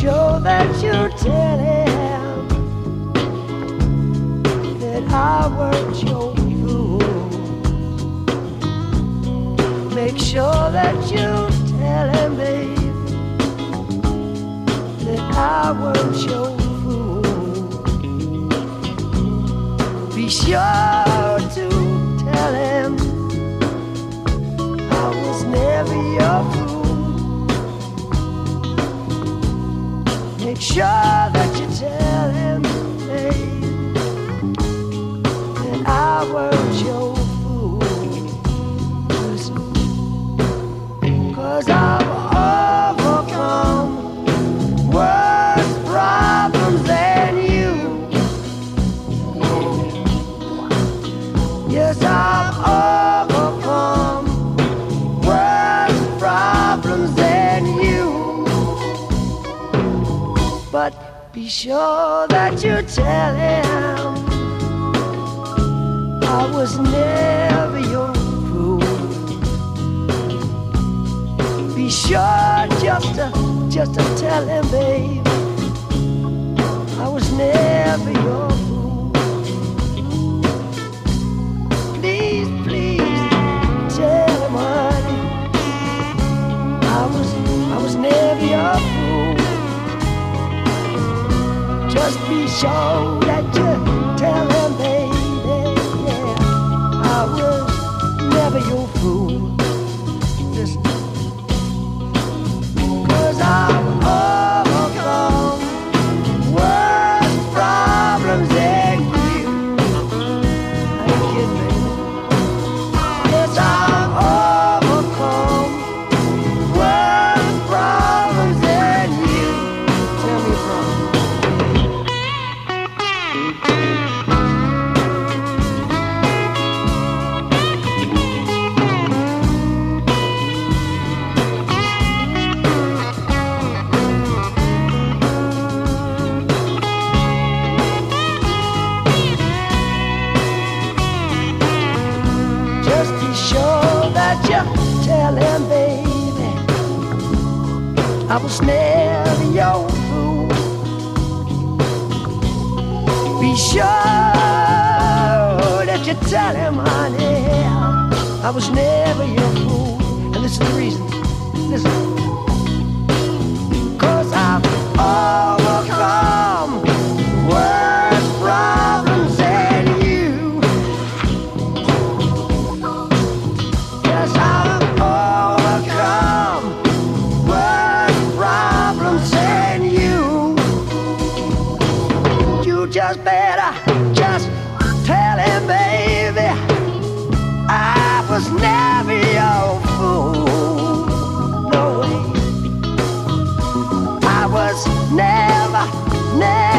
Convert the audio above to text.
that you tell him that I weren't your fool. Make sure that you tell him, baby, that I weren't your Make sure that you tell him, sure that you tell him I was never your fool. Be sure just to, just to tell him, babe, I was never your Just be sure that you I was never your fool. Be sure that you tell him, honey, I was never your. never